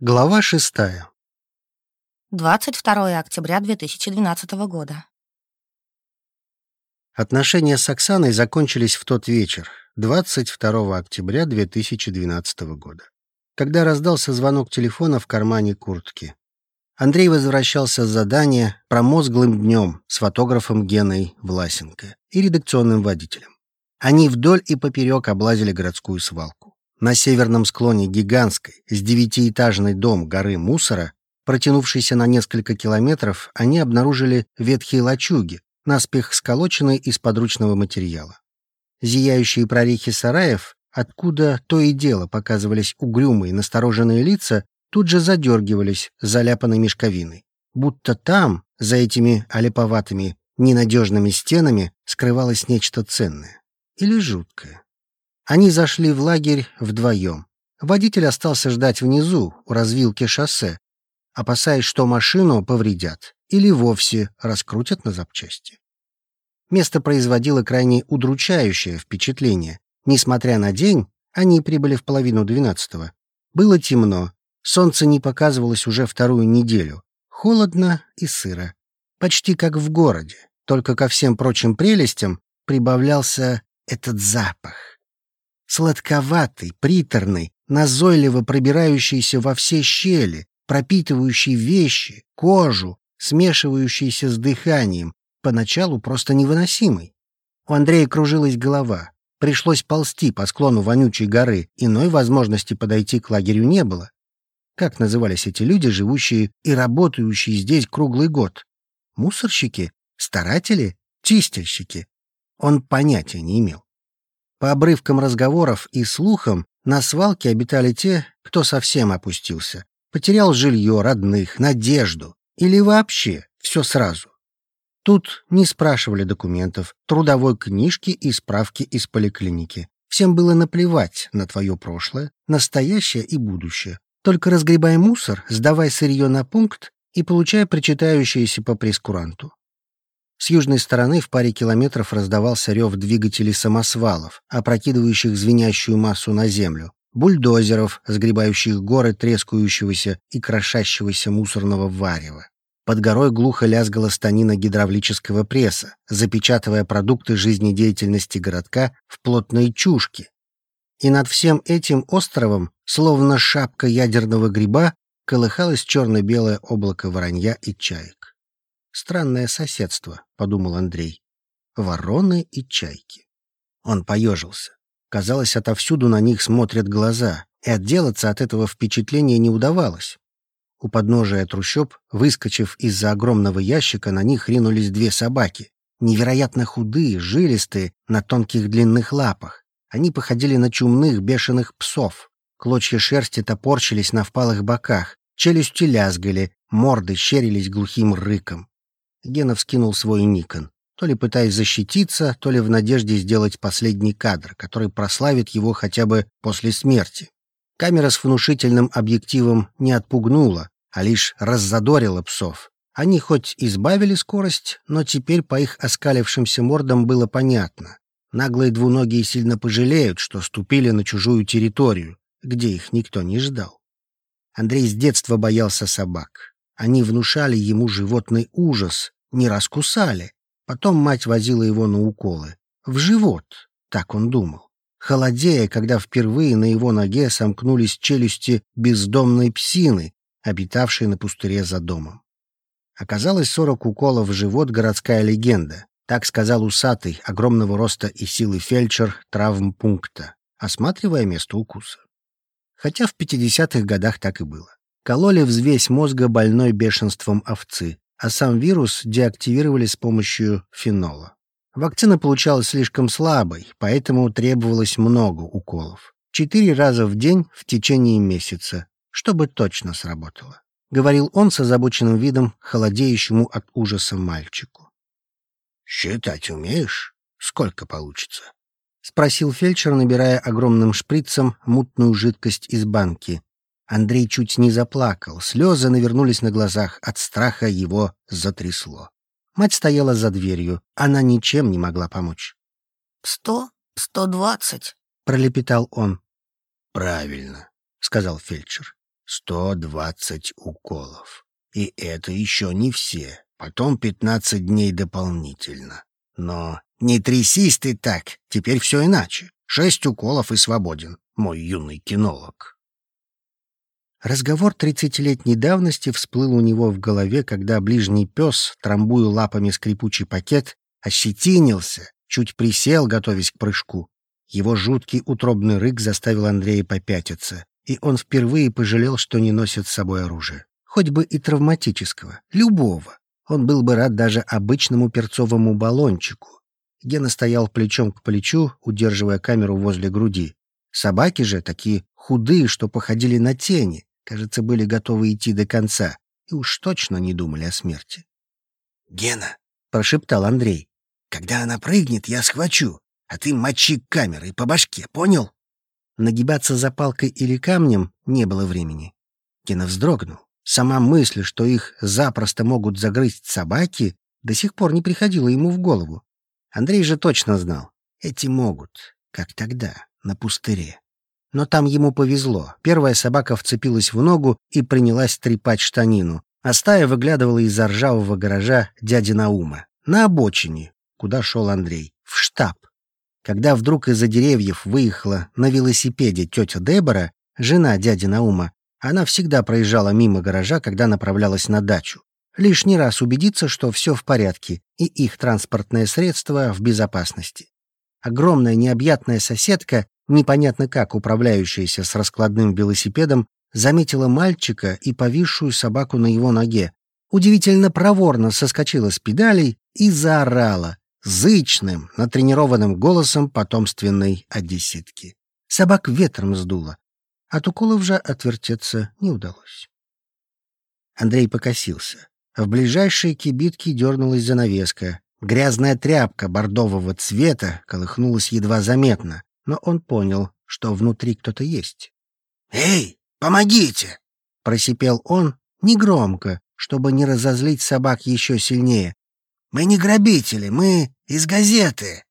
Глава шестая. 22 октября 2012 года. Отношения с Оксаной закончились в тот вечер, 22 октября 2012 года, когда раздался звонок телефона в кармане куртки. Андрей возвращался с задания промозглым днем с фотографом Геной Власенко и редакционным водителем. Они вдоль и поперек облазили городскую свалку. На северном склоне гигантской, с девятиэтажный дом горы мусора, протянувшийся на несколько километров, они обнаружили ветхие лачуги, наспех сколоченные из подручного материала. Зияющие прорехи сараев, откуда то и дело показывались угрюмые настороженные лица, тут же задергивались заляпанной мешковиной. Будто там, за этими олеповатыми, ненадежными стенами, скрывалось нечто ценное. Или жуткое. Они зашли в лагерь вдвоем. Водитель остался ждать внизу, у развилки шоссе, опасаясь, что машину повредят или вовсе раскрутят на запчасти. Место производило крайне удручающее впечатление. Несмотря на день, они прибыли в половину двенадцатого. Было темно, солнце не показывалось уже вторую неделю. Холодно и сыро. Почти как в городе, только ко всем прочим прелестям прибавлялся этот запах сладковатый, приторный, назойливо пробирающийся во все щели, пропитывающий вещи, кожу, смешивающийся с дыханием, поначалу просто невыносимый. У Андрея кружилась голова. Пришлось ползти по склону вонючей горы, иной возможности подойти к лагерю не было. Как назывались эти люди, живущие и работающие здесь круглый год? Мусорщики? Старатели? Чистильщики? Он понятия не имел. По обрывкам разговоров и слухам, на свалке обитали те, кто совсем опустился, потерял жилье, родных, надежду или вообще все сразу. Тут не спрашивали документов, трудовой книжки и справки из поликлиники. Всем было наплевать на твое прошлое, настоящее и будущее. Только разгребай мусор, сдавай сырье на пункт и получай причитающееся по прескуранту. С южной стороны в паре километров раздавался рев двигателей самосвалов, опрокидывающих звенящую массу на землю, бульдозеров, сгребающих горы трескающегося и крошащегося мусорного варева. Под горой глухо лязгала станина гидравлического пресса, запечатывая продукты жизнедеятельности городка в плотные чушки. И над всем этим островом, словно шапка ядерного гриба, колыхалось черно-белое облако воронья и чаек. Странное соседство, подумал Андрей. Вороны и чайки. Он поежился. Казалось, отовсюду на них смотрят глаза, и отделаться от этого впечатления не удавалось. У подножия трущоб, выскочив из-за огромного ящика, на них ринулись две собаки. Невероятно худые, жилистые, на тонких длинных лапах. Они походили на чумных бешеных псов. Клочья шерсти топорщились на впалых боках, челюсти лязгали, морды щерились глухим рыком. Гена вскинул свой Никон, то ли пытаясь защититься, то ли в надежде сделать последний кадр, который прославит его хотя бы после смерти. Камера с внушительным объективом не отпугнула, а лишь раззадорила псов. Они хоть избавили скорость, но теперь по их оскалившимся мордам было понятно. Наглые двуногие сильно пожалеют, что ступили на чужую территорию, где их никто не ждал. Андрей с детства боялся собак. Они внушали ему животный ужас, не раскусали. Потом мать возила его на уколы. В живот, так он думал. Холодея, когда впервые на его ноге сомкнулись челюсти бездомной псины, обитавшей на пустыре за домом. Оказалось, сорок уколов в живот — городская легенда. Так сказал усатый, огромного роста и силы фельдшер травмпункта, осматривая место укуса. Хотя в 50-х годах так и было кололи взвесь мозга больной бешенством овцы, а сам вирус деактивировали с помощью фенола. Вакцина получалась слишком слабой, поэтому требовалось много уколов. Четыре раза в день в течение месяца, чтобы точно сработало. Говорил он с озабоченным видом, холодеющему от ужаса мальчику. «Считать умеешь? Сколько получится?» — спросил фельдшер, набирая огромным шприцем мутную жидкость из банки, Андрей чуть не заплакал, слезы навернулись на глазах, от страха его затрясло. Мать стояла за дверью, она ничем не могла помочь. «Сто? Сто двадцать?» — пролепетал он. «Правильно», — сказал фельдшер. сто двадцать уколов. И это еще не все. Потом пятнадцать дней дополнительно. Но не трясись ты так, теперь все иначе. Шесть уколов и свободен, мой юный кинолог. Разговор тридцатилетней давности всплыл у него в голове, когда ближний пес, трамбуя лапами скрипучий пакет, ощетинился, чуть присел, готовясь к прыжку. Его жуткий утробный рык заставил Андрея попятиться, и он впервые пожалел, что не носит с собой оружие. Хоть бы и травматического, любого. Он был бы рад даже обычному перцовому баллончику. Гена стоял плечом к плечу, удерживая камеру возле груди. Собаки же, такие худые, что походили на тени, кажется, были готовы идти до конца и уж точно не думали о смерти. «Гена», — прошептал Андрей, — «когда она прыгнет, я схвачу, а ты мочи камерой по башке, понял?» Нагибаться за палкой или камнем не было времени. Гена вздрогнул. Сама мысль, что их запросто могут загрызть собаки, до сих пор не приходила ему в голову. Андрей же точно знал. Эти могут, как тогда, на пустыре. Но там ему повезло. Первая собака вцепилась в ногу и принялась трепать штанину, а стая выглядывала из-за ржавого гаража дяди Наума. На обочине, куда шел Андрей, в штаб. Когда вдруг из-за деревьев выехала на велосипеде тетя Дебора, жена дяди Наума, она всегда проезжала мимо гаража, когда направлялась на дачу. Лишний раз убедиться, что все в порядке, и их транспортное средство в безопасности. Огромная необъятная соседка непонятно как управляющаяся с раскладным велосипедом, заметила мальчика и повисшую собаку на его ноге. Удивительно проворно соскочила с педалей и заорала зычным, натренированным голосом потомственной одесситки. Собак ветром сдуло. От уколов же отвертеться не удалось. Андрей покосился. В ближайшей кибитке дернулась занавеска. Грязная тряпка бордового цвета колыхнулась едва заметно но он понял, что внутри кто-то есть. «Эй, помогите!» — просипел он негромко, чтобы не разозлить собак еще сильнее. «Мы не грабители, мы из газеты!»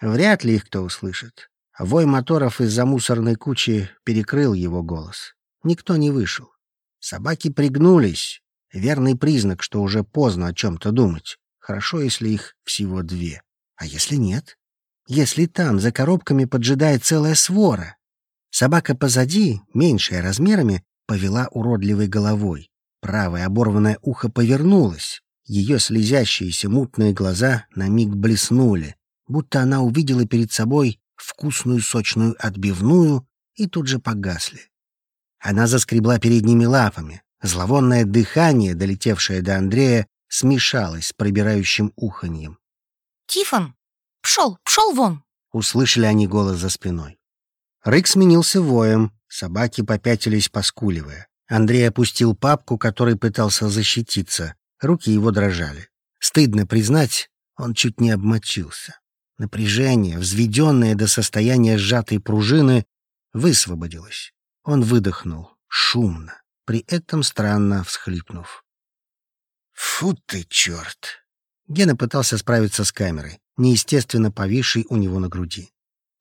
Вряд ли их кто услышит. Вой моторов из-за мусорной кучи перекрыл его голос. Никто не вышел. Собаки пригнулись. Верный признак, что уже поздно о чем-то думать. Хорошо, если их всего две. А если нет? Если там за коробками поджидает целая свора? Собака позади, меньшая размерами, повела уродливой головой. Правое оборванное ухо повернулось. Ее слезящиеся мутные глаза на миг блеснули, будто она увидела перед собой вкусную сочную отбивную и тут же погасли. Она заскребла передними лапами. Зловонное дыхание, долетевшее до Андрея, смешалось с пробирающим уханьем. «Тифон!» Пшел, пшел вон!» Услышали они голос за спиной. Рык сменился воем, собаки попятились, поскуливая. Андрей опустил папку, который пытался защититься. Руки его дрожали. Стыдно признать, он чуть не обмочился. Напряжение, взведенное до состояния сжатой пружины, высвободилось. Он выдохнул, шумно, при этом странно всхлипнув. «Фу ты, черт!» Гена пытался справиться с камерой неестественно повисший у него на груди.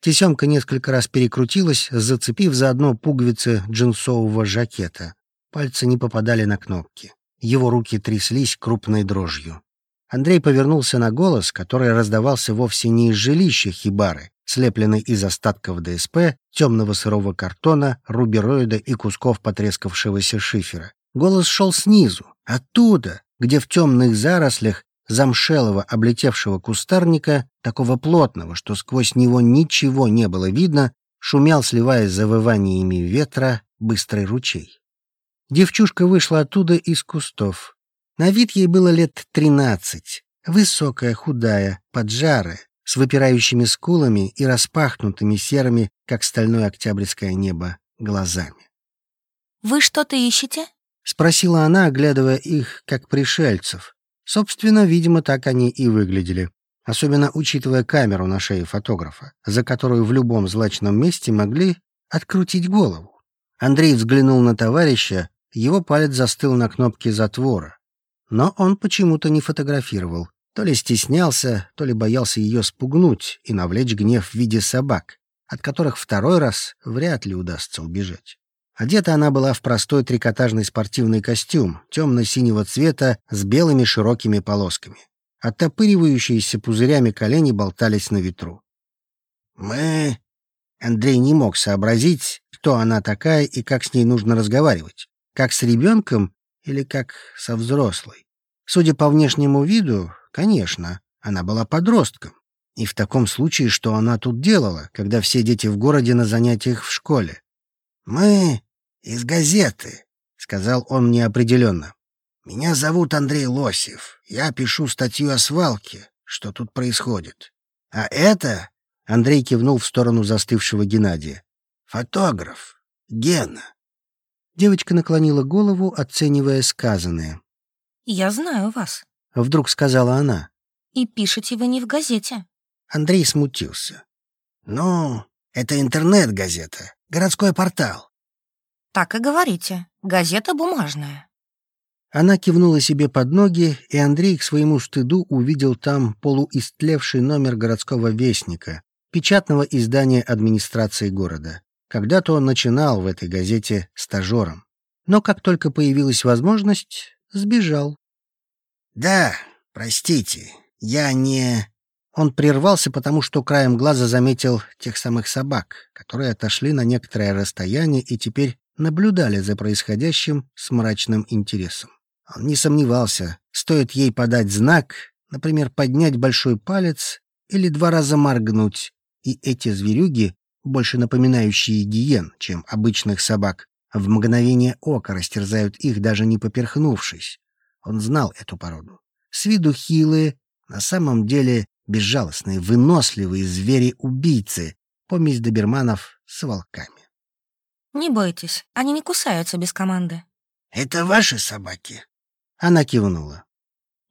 Тесемка несколько раз перекрутилась, зацепив заодно пуговицы джинсового жакета. Пальцы не попадали на кнопки. Его руки тряслись крупной дрожью. Андрей повернулся на голос, который раздавался вовсе не из жилища хибары, слепленной из остатков ДСП, темного сырого картона, рубероида и кусков потрескавшегося шифера. Голос шел снизу, оттуда, где в темных зарослях замшелого облетевшего кустарника, такого плотного, что сквозь него ничего не было видно, шумел, сливаясь завываниями ветра, быстрый ручей. Девчушка вышла оттуда из кустов. На вид ей было лет тринадцать. Высокая, худая, поджарая, с выпирающими скулами и распахнутыми серыми, как стальное октябрьское небо, глазами. «Вы что-то ищете?» — спросила она, оглядывая их, как пришельцев, Собственно, видимо, так они и выглядели. Особенно учитывая камеру на шее фотографа, за которую в любом злачном месте могли открутить голову. Андрей взглянул на товарища, его палец застыл на кнопке затвора. Но он почему-то не фотографировал. То ли стеснялся, то ли боялся ее спугнуть и навлечь гнев в виде собак, от которых второй раз вряд ли удастся убежать. Одета она была в простой трикотажный спортивный костюм темно-синего цвета с белыми широкими полосками. Оттопыривающиеся пузырями колени болтались на ветру. «Мы...» Андрей не мог сообразить, кто она такая и как с ней нужно разговаривать. Как с ребенком или как со взрослой. Судя по внешнему виду, конечно, она была подростком. И в таком случае, что она тут делала, когда все дети в городе на занятиях в школе? «Мы из газеты», — сказал он неопределенно. «Меня зовут Андрей Лосев. Я пишу статью о свалке, что тут происходит. А это...» — Андрей кивнул в сторону застывшего Геннадия. «Фотограф. Гена». Девочка наклонила голову, оценивая сказанное. «Я знаю вас», — вдруг сказала она. «И пишете вы не в газете». Андрей смутился. «Ну, это интернет-газета, городской портал». «Так и говорите. Газета бумажная». Она кивнула себе под ноги, и Андрей к своему стыду увидел там полуистлевший номер городского вестника, печатного издания администрации города. Когда-то он начинал в этой газете стажером. Но как только появилась возможность, сбежал. «Да, простите, я не...» Он прервался, потому что краем глаза заметил тех самых собак, которые отошли на некоторое расстояние и теперь наблюдали за происходящим с мрачным интересом. Он не сомневался, стоит ей подать знак, например, поднять большой палец или два раза моргнуть, и эти зверюги, больше напоминающие гиен, чем обычных собак, в мгновение ока растерзают их, даже не поперхнувшись. Он знал эту породу. С виду хилые, на самом деле безжалостные, выносливые звери-убийцы, помесь доберманов с волками. «Не бойтесь, они не кусаются без команды». «Это ваши собаки?» Она кивнула.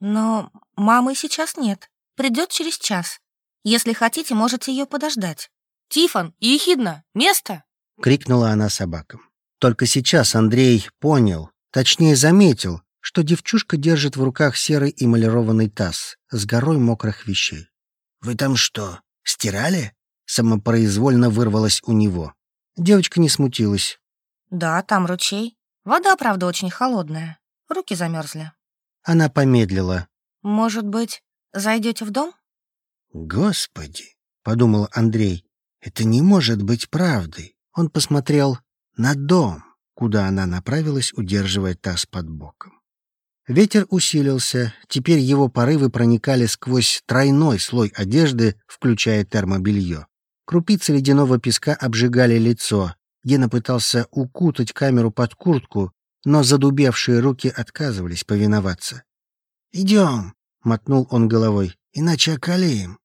«Но мамы сейчас нет. Придет через час. Если хотите, можете ее подождать. Тифон, Ехидна, место!» — крикнула она собакам. Только сейчас Андрей понял, точнее заметил, что девчушка держит в руках серый эмалированный таз с горой мокрых вещей. «Вы там что, стирали?» Самопроизвольно вырвалось у него. Девочка не смутилась. «Да, там ручей. Вода, правда, очень холодная. Руки замерзли». Она помедлила. «Может быть, зайдете в дом?» «Господи!» — подумал Андрей. «Это не может быть правдой». Он посмотрел на дом, куда она направилась, удерживая таз под боком. Ветер усилился, теперь его порывы проникали сквозь тройной слой одежды, включая термобелье. Крупицы ледяного песка обжигали лицо. Гена пытался укутать камеру под куртку, но задубевшие руки отказывались повиноваться. «Идем», — мотнул он головой, — «иначе околеем».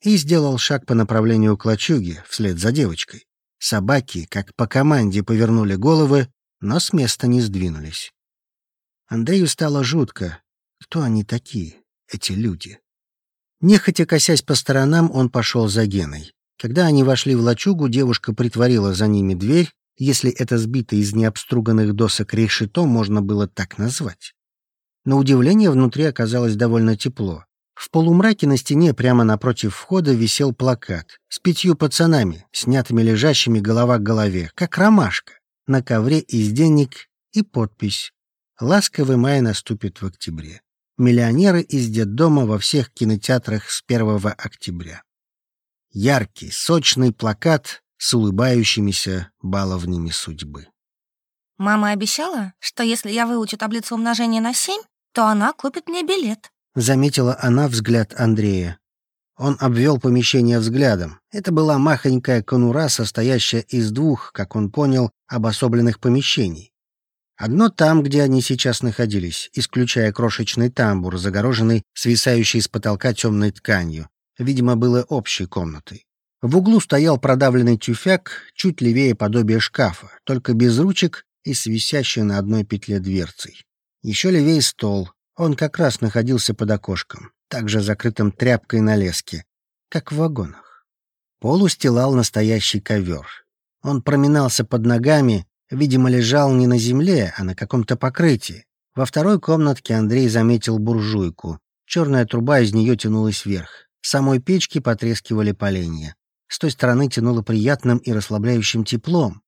И сделал шаг по направлению к лачуге, вслед за девочкой. Собаки, как по команде, повернули головы, но с места не сдвинулись. Андрею стало жутко. Кто они такие, эти люди? Нехотя косясь по сторонам, он пошел за Геной. Когда они вошли в лачугу, девушка притворила за ними дверь, если это сбито из необструганных досок решето можно было так назвать. На удивление, внутри оказалось довольно тепло. В полумраке на стене прямо напротив входа висел плакат с пятью пацанами, снятыми лежащими голова к голове, как ромашка, на ковре из денег и подпись «Ласковый май наступит в октябре». Миллионеры из детдома во всех кинотеатрах с 1 октября. Яркий, сочный плакат с улыбающимися баловнями судьбы. «Мама обещала, что если я выучу таблицу умножения на семь, то она купит мне билет», заметила она взгляд Андрея. Он обвел помещение взглядом. Это была махонькая конура, состоящая из двух, как он понял, обособленных помещений. Одно там, где они сейчас находились, исключая крошечный тамбур, загороженный свисающей с потолка темной тканью. Видимо, было общей комнатой. В углу стоял продавленный тюфяк, чуть левее подобие шкафа, только без ручек и с на одной петле дверцей. Еще левее стол, он как раз находился под окошком, также закрытым тряпкой на леске, как в вагонах. Пол устилал настоящий ковер. Он проминался под ногами, видимо, лежал не на земле, а на каком-то покрытии. Во второй комнатке Андрей заметил буржуйку. Черная труба из нее тянулась вверх. Самой печке потрескивали поленья. С той стороны тянуло приятным и расслабляющим теплом.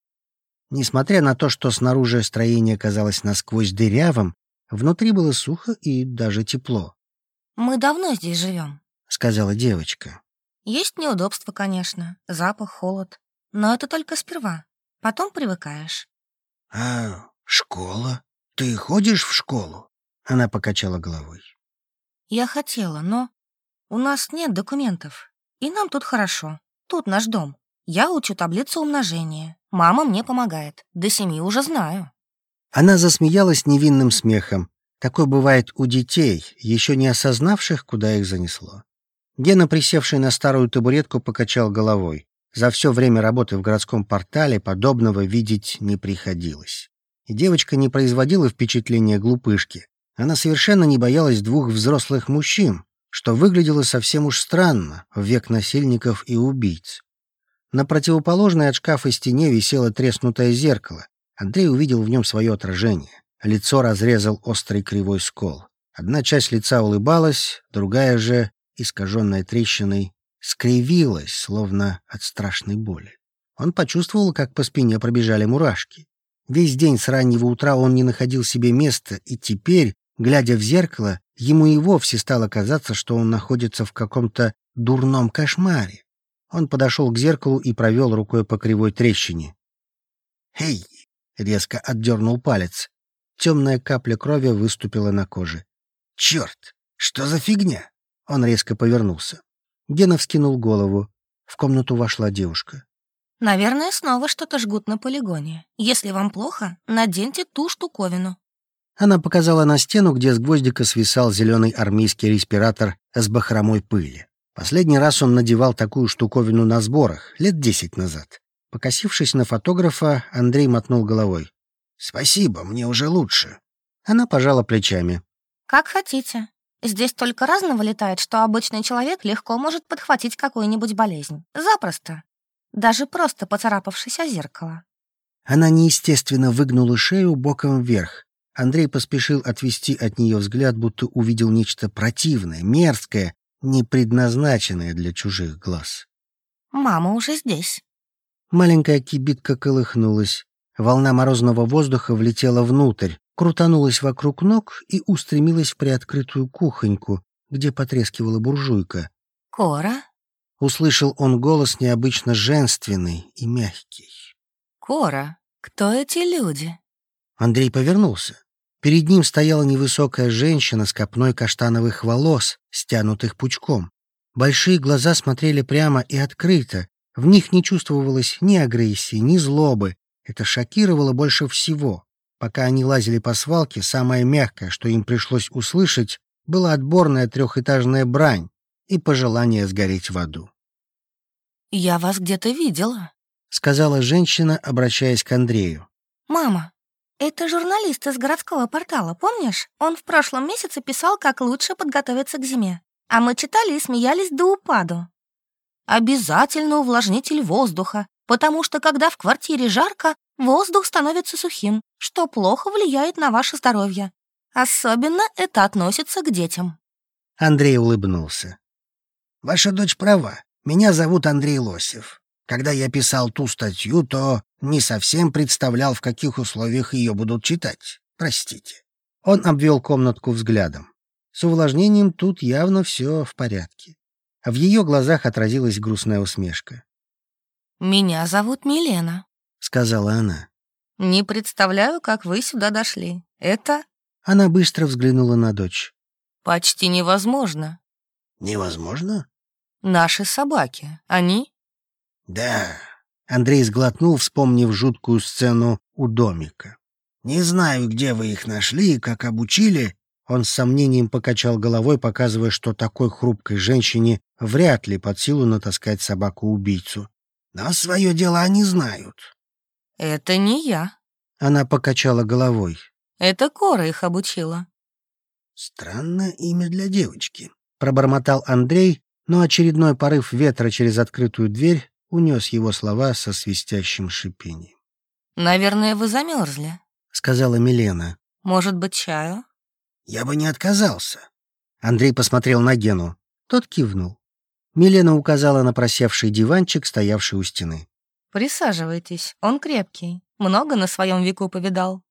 Несмотря на то, что снаружи строение казалось насквозь дырявым, внутри было сухо и даже тепло. «Мы давно здесь живем», — сказала девочка. «Есть неудобства, конечно, запах, холод. Но это только сперва. Потом привыкаешь». «А школа? Ты ходишь в школу?» Она покачала головой. «Я хотела, но у нас нет документов. И нам тут хорошо. Тут наш дом. Я учу таблицу умножения. Мама мне помогает. До семи уже знаю». Она засмеялась невинным смехом. Такое бывает у детей, еще не осознавших, куда их занесло. Гена, присевший на старую табуретку, покачал головой. За все время работы в городском портале подобного видеть не приходилось. И девочка не производила впечатления глупышки. Она совершенно не боялась двух взрослых мужчин, что выглядело совсем уж странно в век насильников и убийц. На противоположной от шкафа стене висело треснутое зеркало. Андрей увидел в нем свое отражение. Лицо разрезал острый кривой скол. Одна часть лица улыбалась, другая же, искаженная трещиной, скривилась, словно от страшной боли. Он почувствовал, как по спине пробежали мурашки. Весь день с раннего утра он не находил себе места, и теперь, глядя в зеркало, ему и вовсе стало казаться, что он находится в каком-то дурном кошмаре. Он подошел к зеркалу и провел рукой по кривой трещине. «Эй!» — резко отдернул палец. Темная капля крови выступила на коже. «Черт! Что за фигня?» Он резко повернулся. Гена вскинул голову. В комнату вошла девушка. «Наверное, снова что-то жгут на полигоне. Если вам плохо, наденьте ту штуковину». Она показала на стену, где с гвоздика свисал зеленый армейский респиратор с бахромой пыли. Последний раз он надевал такую штуковину на сборах, лет десять назад. Покосившись на фотографа, Андрей мотнул головой. «Спасибо, мне уже лучше». Она пожала плечами. «Как хотите. Здесь только разного летает, что обычный человек легко может подхватить какую-нибудь болезнь. Запросто. Даже просто поцарапавшись о зеркало». Она неестественно выгнула шею боком вверх. Андрей поспешил отвести от нее взгляд, будто увидел нечто противное, мерзкое, не предназначенное для чужих глаз. «Мама уже здесь». Маленькая кибитка колыхнулась. Волна морозного воздуха влетела внутрь, крутанулась вокруг ног и устремилась в приоткрытую кухоньку, где потрескивала буржуйка. «Кора?» — услышал он голос необычно женственный и мягкий. «Кора, кто эти люди?» Андрей повернулся. Перед ним стояла невысокая женщина с копной каштановых волос, стянутых пучком. Большие глаза смотрели прямо и открыто. В них не чувствовалось ни агрессии, ни злобы. Это шокировало больше всего. Пока они лазили по свалке, самое мягкое, что им пришлось услышать, была отборная трехэтажная брань и пожелание сгореть в аду. «Я вас где-то видела», — сказала женщина, обращаясь к Андрею. «Мама, это журналист из городского портала, помнишь? Он в прошлом месяце писал, как лучше подготовиться к зиме. А мы читали и смеялись до упаду. Обязательно увлажнитель воздуха, потому что когда в квартире жарко, воздух становится сухим, что плохо влияет на ваше здоровье. Особенно это относится к детям. Андрей улыбнулся. Ваша дочь права. Меня зовут Андрей Лосев. Когда я писал ту статью, то не совсем представлял, в каких условиях ее будут читать. Простите. Он обвел комнатку взглядом. С увлажнением тут явно все в порядке. В ее глазах отразилась грустная усмешка. «Меня зовут Милена», — сказала она. «Не представляю, как вы сюда дошли. Это...» Она быстро взглянула на дочь. «Почти невозможно». «Невозможно?» «Наши собаки. Они да, Андрей сглотнул, вспомнив жуткую сцену у домика. Не знаю, где вы их нашли и как обучили. Он с сомнением покачал головой, показывая, что такой хрупкой женщине вряд ли под силу натаскать собаку-убийцу. Но свое дело они знают. Это не я. Она покачала головой. Это Кора их обучила. Странное имя для девочки, пробормотал Андрей, но очередной порыв ветра через открытую дверь унес его слова со свистящим шипением. «Наверное, вы замерзли», — сказала Милена. «Может быть, чаю?» «Я бы не отказался». Андрей посмотрел на Гену. Тот кивнул. Милена указала на просевший диванчик, стоявший у стены. «Присаживайтесь, он крепкий. Много на своем веку повидал.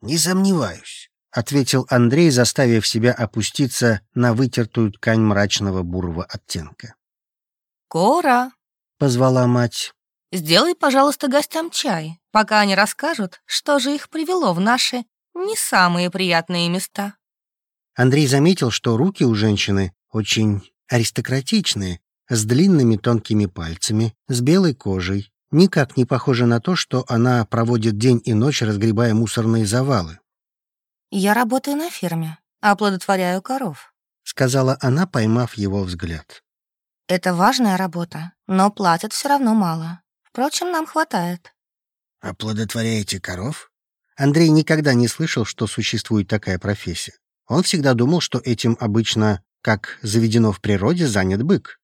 Не сомневаюсь, ответил Андрей, заставив себя опуститься на вытертую ткань мрачного бурого оттенка. Кора, позвала мать. Сделай, пожалуйста, гостям чай, пока они расскажут, что же их привело в наши не самые приятные места. Андрей заметил, что руки у женщины очень аристократичные, с длинными тонкими пальцами, с белой кожей, никак не похоже на то, что она проводит день и ночь, разгребая мусорные завалы. «Я работаю на ферме, оплодотворяю коров», — сказала она, поймав его взгляд. «Это важная работа, но платят все равно мало. Впрочем, нам хватает». «Оплодотворяете коров?» Андрей никогда не слышал, что существует такая профессия. Он всегда думал, что этим обычно, как заведено в природе, занят бык.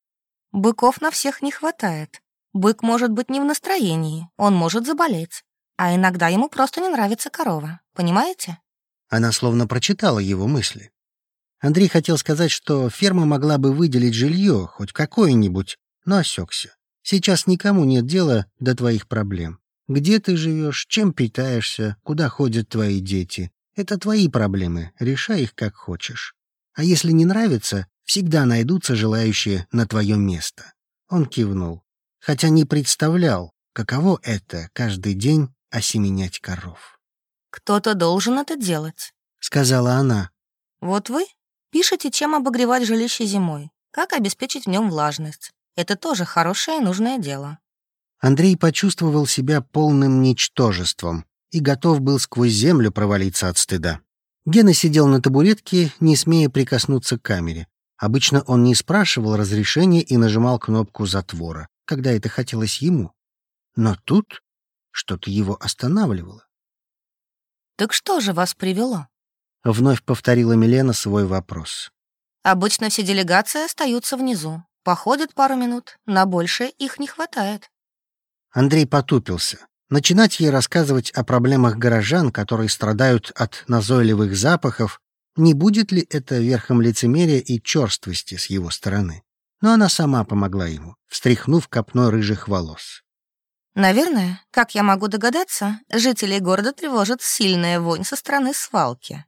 «Быков на всех не хватает. Бык может быть не в настроении, он может заболеть. А иногда ему просто не нравится корова, понимаете?» Она словно прочитала его мысли. Андрей хотел сказать, что ферма могла бы выделить жилье, хоть какое-нибудь, но осекся. Сейчас никому нет дела до твоих проблем. Где ты живешь, чем питаешься, куда ходят твои дети. Это твои проблемы, решай их как хочешь. А если не нравится, всегда найдутся желающие на твое место. Он кивнул, хотя не представлял, каково это каждый день осеменять коров. «Кто-то должен это делать», — сказала она. «Вот вы пишете, чем обогревать жилище зимой, как обеспечить в нем влажность. Это тоже хорошее и нужное дело. Андрей почувствовал себя полным ничтожеством и готов был сквозь землю провалиться от стыда. Гена сидел на табуретке, не смея прикоснуться к камере. Обычно он не спрашивал разрешения и нажимал кнопку затвора, когда это хотелось ему. Но тут что-то его останавливало. «Так что же вас привело?» — вновь повторила Милена свой вопрос. «Обычно все делегации остаются внизу. Походят пару минут, на большее их не хватает». Андрей потупился. Начинать ей рассказывать о проблемах горожан, которые страдают от назойливых запахов, не будет ли это верхом лицемерия и черствости с его стороны? Но она сама помогла ему, встряхнув копной рыжих волос. «Наверное, как я могу догадаться, жителей города тревожит сильная вонь со стороны свалки.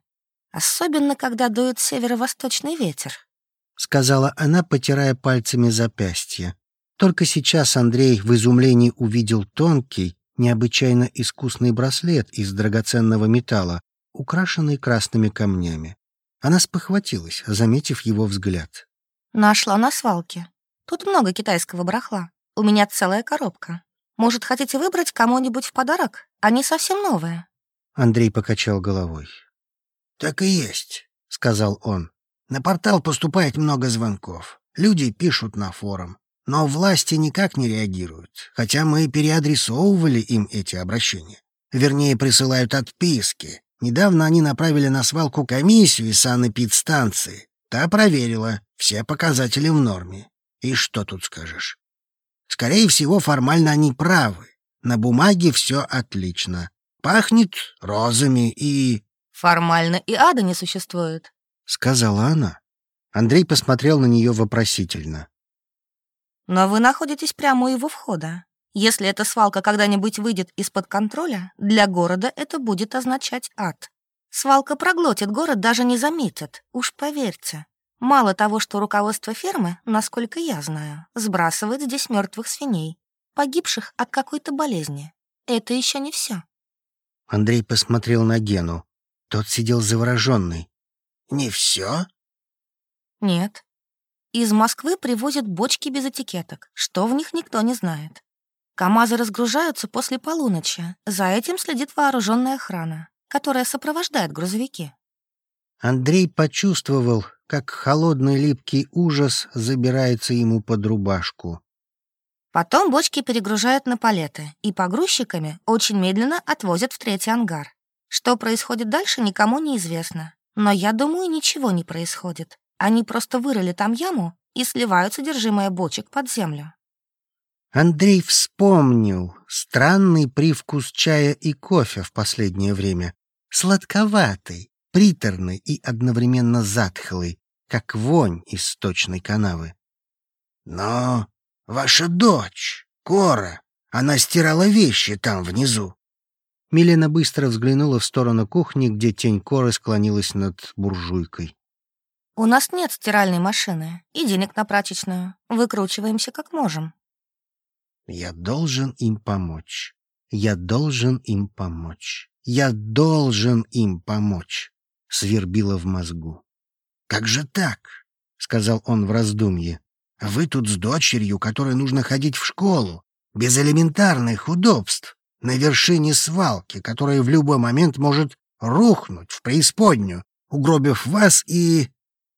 Особенно, когда дует северо-восточный ветер», — сказала она, потирая пальцами запястье. Только сейчас Андрей в изумлении увидел тонкий, необычайно искусный браслет из драгоценного металла, украшенный красными камнями. Она спохватилась, заметив его взгляд. «Нашла на свалке. Тут много китайского барахла. У меня целая коробка. Может, хотите выбрать кому-нибудь в подарок? Они совсем новые». Андрей покачал головой. «Так и есть», — сказал он. «На портал поступает много звонков. Люди пишут на форум. Но власти никак не реагируют, хотя мы переадресовывали им эти обращения. Вернее, присылают отписки. Недавно они направили на свалку комиссию из санэпидстанции. Та проверила, все показатели в норме. И что тут скажешь? Скорее всего, формально они правы. На бумаге все отлично. Пахнет розами и... «Формально и ада не существует», — сказала она. Андрей посмотрел на нее вопросительно. Но вы находитесь прямо у его входа. Если эта свалка когда-нибудь выйдет из-под контроля, для города это будет означать ад. Свалка проглотит город, даже не заметит, уж поверьте. Мало того, что руководство фермы, насколько я знаю, сбрасывает здесь мертвых свиней, погибших от какой-то болезни. Это еще не все. Андрей посмотрел на Гену. Тот сидел завороженный. «Не все?» «Нет. Из Москвы привозят бочки без этикеток, что в них никто не знает. КАМАЗы разгружаются после полуночи. За этим следит вооруженная охрана, которая сопровождает грузовики. Андрей почувствовал, как холодный липкий ужас забирается ему под рубашку. Потом бочки перегружают на палеты и погрузчиками очень медленно отвозят в третий ангар. Что происходит дальше, никому не известно. Но я думаю, ничего не происходит. Они просто вырыли там яму и сливают содержимое бочек под землю. Андрей вспомнил странный привкус чая и кофе в последнее время. Сладковатый, приторный и одновременно затхлый, как вонь из сточной канавы. «Но ваша дочь, Кора, она стирала вещи там внизу». Милена быстро взглянула в сторону кухни, где тень коры склонилась над буржуйкой. «У нас нет стиральной машины и денег на прачечную. Выкручиваемся как можем». «Я должен им помочь. Я должен им помочь. Я должен им помочь», — свербило в мозгу. «Как же так?» — сказал он в раздумье. «Вы тут с дочерью, которой нужно ходить в школу, без элементарных удобств на вершине свалки, которая в любой момент может рухнуть в преисподнюю, угробив вас и...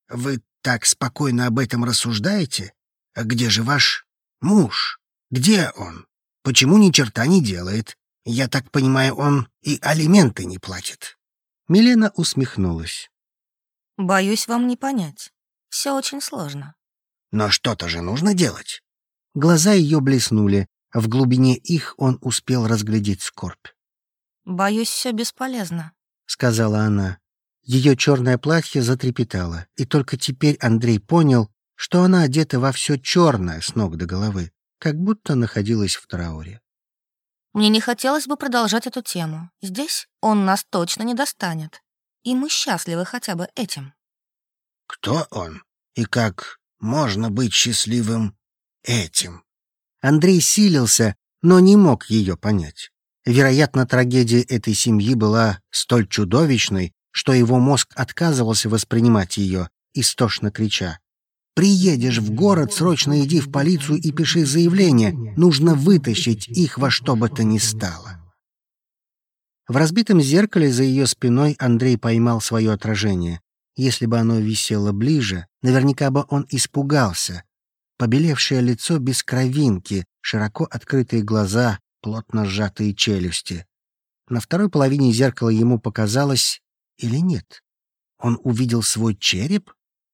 Вы так спокойно об этом рассуждаете? А где же ваш муж? Где он? Почему ни черта не делает? Я так понимаю, он и алименты не платит. Милена усмехнулась. Боюсь вам не понять. Все очень сложно. Но что-то же нужно делать. Глаза ее блеснули. В глубине их он успел разглядеть скорбь. «Боюсь, все бесполезно», — сказала она. Ее черное платье затрепетало, и только теперь Андрей понял, что она одета во все черное с ног до головы, как будто находилась в трауре. «Мне не хотелось бы продолжать эту тему. Здесь он нас точно не достанет. И мы счастливы хотя бы этим». «Кто он? И как можно быть счастливым этим?» Андрей силился, но не мог ее понять. Вероятно, трагедия этой семьи была столь чудовищной, что его мозг отказывался воспринимать ее, истошно крича. «Приедешь в город, срочно иди в полицию и пиши заявление. Нужно вытащить их во что бы то ни стало». В разбитом зеркале за ее спиной Андрей поймал свое отражение. Если бы оно висело ближе, наверняка бы он испугался, побелевшее лицо без кровинки, широко открытые глаза, плотно сжатые челюсти. На второй половине зеркала ему показалось или нет? Он увидел свой череп,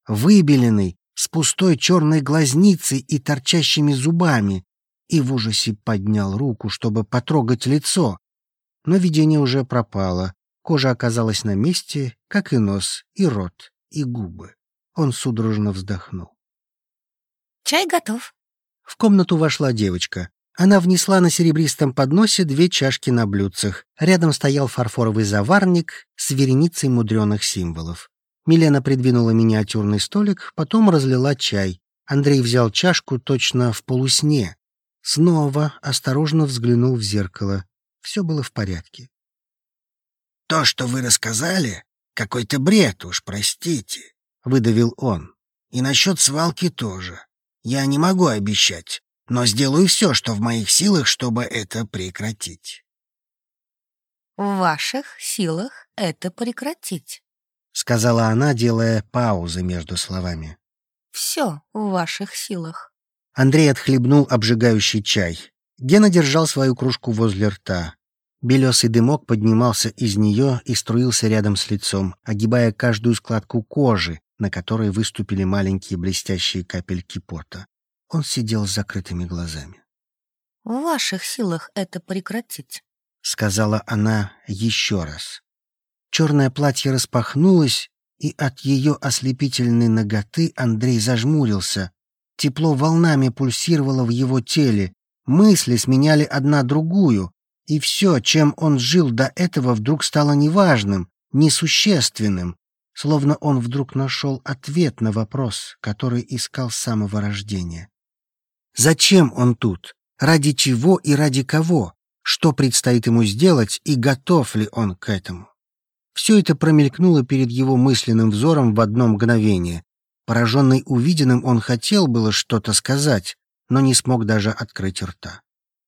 выбеленный, с пустой черной глазницей и торчащими зубами, и в ужасе поднял руку, чтобы потрогать лицо. Но видение уже пропало. Кожа оказалась на месте, как и нос, и рот, и губы. Он судорожно вздохнул. Чай готов. В комнату вошла девочка. Она внесла на серебристом подносе две чашки на блюдцах. Рядом стоял фарфоровый заварник с вереницей мудреных символов. Милена придвинула миниатюрный столик, потом разлила чай. Андрей взял чашку точно в полусне. Снова осторожно взглянул в зеркало. Все было в порядке. «То, что вы рассказали, какой-то бред уж, простите», — выдавил он. «И насчет свалки тоже. Я не могу обещать, но сделаю все, что в моих силах, чтобы это прекратить. В ваших силах это прекратить, сказала она, делая паузы между словами. Все в ваших силах. Андрей отхлебнул обжигающий чай. Гена держал свою кружку возле рта. Белесый дымок поднимался из нее и струился рядом с лицом, огибая каждую складку кожи, на которой выступили маленькие блестящие капельки пота. Он сидел с закрытыми глазами. «В ваших силах это прекратить», — сказала она еще раз. Черное платье распахнулось, и от ее ослепительной ноготы Андрей зажмурился. Тепло волнами пульсировало в его теле, мысли сменяли одна другую, и все, чем он жил до этого, вдруг стало неважным, несущественным, словно он вдруг нашел ответ на вопрос, который искал с самого рождения. Зачем он тут? Ради чего и ради кого? Что предстоит ему сделать и готов ли он к этому? Все это промелькнуло перед его мысленным взором в одно мгновение. Пораженный увиденным, он хотел было что-то сказать, но не смог даже открыть рта.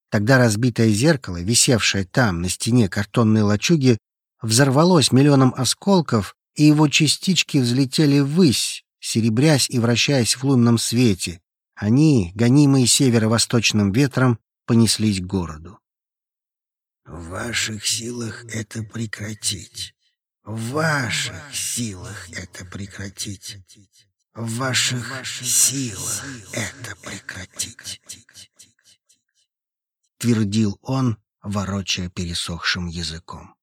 Тогда разбитое зеркало, висевшее там, на стене картонной лачуги, взорвалось миллионом осколков и его частички взлетели ввысь, серебрясь и вращаясь в лунном свете. Они, гонимые северо-восточным ветром, понеслись к городу. «В ваших силах это прекратить. В ваших силах это прекратить. В ваших силах это прекратить», — твердил он, ворочая пересохшим языком.